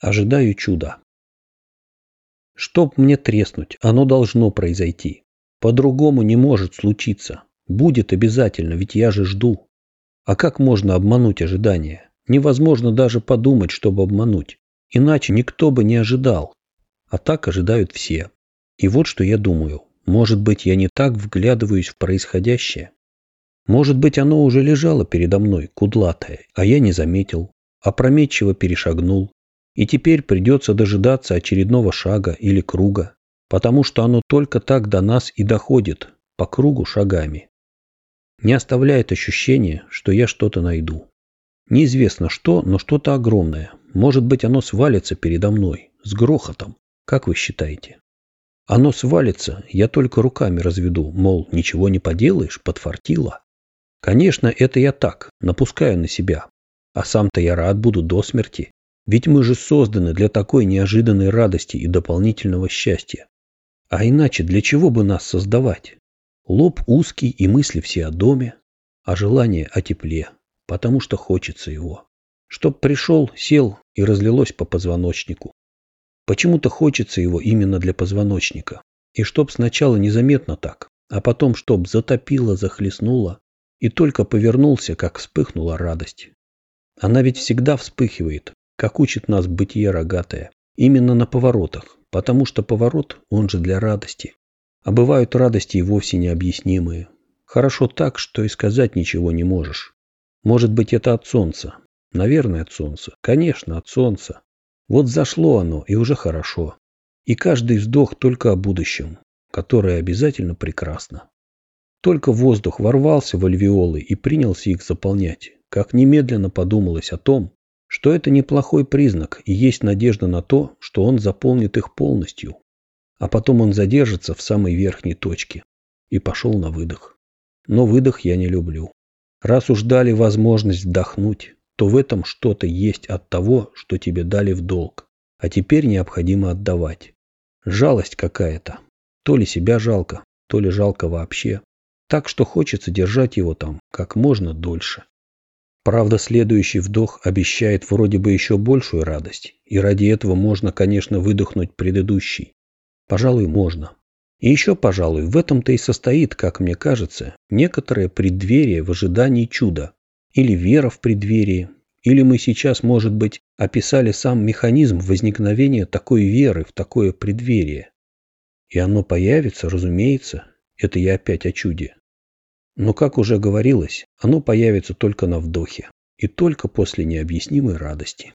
Ожидаю чуда. Чтоб мне треснуть, оно должно произойти. По-другому не может случиться. Будет обязательно, ведь я же жду. А как можно обмануть ожидания? Невозможно даже подумать, чтобы обмануть. Иначе никто бы не ожидал. А так ожидают все. И вот что я думаю. Может быть, я не так вглядываюсь в происходящее? Может быть, оно уже лежало передо мной, кудлатое, а я не заметил, опрометчиво перешагнул, и теперь придется дожидаться очередного шага или круга, потому что оно только так до нас и доходит, по кругу шагами. Не оставляет ощущение, что я что-то найду. Неизвестно что, но что-то огромное. Может быть, оно свалится передо мной, с грохотом. Как вы считаете? Оно свалится, я только руками разведу, мол, ничего не поделаешь, подфартило. Конечно, это я так, напускаю на себя. А сам-то я рад буду до смерти. Ведь мы же созданы для такой неожиданной радости и дополнительного счастья. А иначе для чего бы нас создавать? Лоб узкий и мысли все о доме, а желание о тепле, потому что хочется его. Чтоб пришел, сел и разлилось по позвоночнику. Почему-то хочется его именно для позвоночника. И чтоб сначала незаметно так, а потом чтоб затопило, захлестнуло, и только повернулся, как вспыхнула радость. Она ведь всегда вспыхивает, как учит нас бытие рогатое, именно на поворотах, потому что поворот, он же для радости. А бывают радости и вовсе необъяснимые. Хорошо так, что и сказать ничего не можешь. Может быть, это от солнца. Наверное, от солнца. Конечно, от солнца. Вот зашло оно, и уже хорошо. И каждый вздох только о будущем, которое обязательно прекрасно. Только воздух ворвался в альвеолы и принялся их заполнять, как немедленно подумалось о том, что это неплохой признак и есть надежда на то, что он заполнит их полностью. А потом он задержится в самой верхней точке. И пошел на выдох. Но выдох я не люблю. Раз уж дали возможность вдохнуть, то в этом что-то есть от того, что тебе дали в долг. А теперь необходимо отдавать. Жалость какая-то. То ли себя жалко, то ли жалко вообще. Так что хочется держать его там как можно дольше. Правда, следующий вдох обещает вроде бы еще большую радость, и ради этого можно, конечно, выдохнуть предыдущий. Пожалуй, можно. И еще, пожалуй, в этом-то и состоит, как мне кажется, некоторое преддверие в ожидании чуда. Или вера в преддверие. Или мы сейчас, может быть, описали сам механизм возникновения такой веры в такое преддверие. И оно появится, разумеется. Это я опять о чуде. Но, как уже говорилось, оно появится только на вдохе и только после необъяснимой радости.